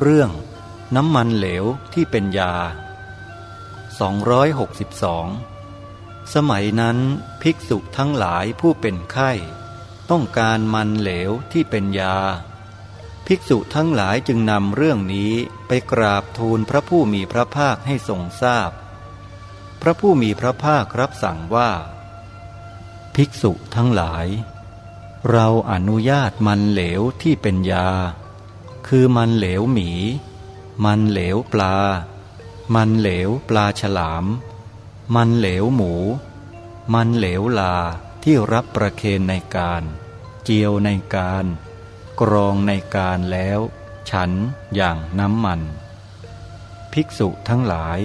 เรื่อง น้ำมันเหลวที่เป็นยา 262 สมัยนั้นภิกษุทั้งหลายผู้เป็นไข้ ต้องการมันเหลวที่เป็นยา ภิกษุทั้งหลายจึงนำเรื่องนี้ไปกราบทูลพระผู้มีพระภาคให้ทรงทราบพพระผู้มีพระภาครับสั่งว่า ภิกษุทั้งหลาย เราอนุญาตมันเหลวที่เป็นยา คือมันเหลวหมี มันเหลวปลา มันเหลวปลาฉลาม มันเหลวหมู มันเหลวลาที่รับประเคนในการ เจียวในการ กรองในการแล้ว ฉันอย่างน้ำมัน ภิกษุทั้งหลาย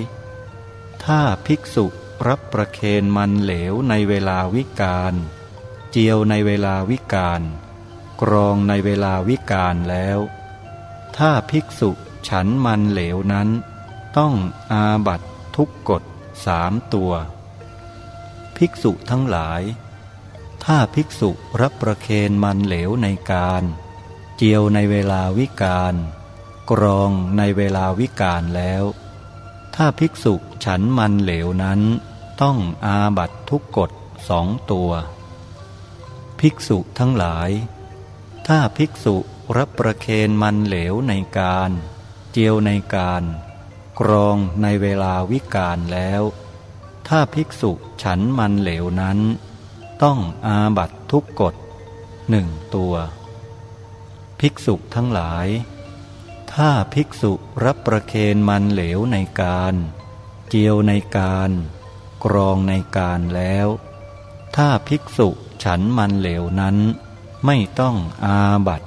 ถ้าภิกษุรับประเคนมันเหลวในเวลาวิกาลเจียวในเวลาวิกาลกรองในเวลาวิกาลแล้ว ถ้าภิกษุฉันมันเหลวนั้น ต้องอาบัตทุกกฎสามตัว ภิกษุทั้งหลาย ถ้าภิกษุรับประเคนมันเหลวในการ เจียวในเวลาวิกาลกรองในเวลาวิกาลแล้ว ถ้าภิกษุฉันมันเหลวนั้น ต้องอาบัตทุกกฎสองตัว ภิกษุทั้งหลาย ถ้าภิกษุ รับประเคนมันเหลวในการ เจียวในการ กรองในเวลาวิกาลแล้ว ถ้าภิกษุฉันมันเหลวนั้น ต้องอาบัตทุกกฎหนึ่งตัว ภิกษุทั้งหลาย ถ้าภิกษุรับประเคนมันเหลวในการ เจียวในการ กรองในการแล้ว ถ้าภิกษุฉันมันเหลวนั้นไม่ต้องอาบัต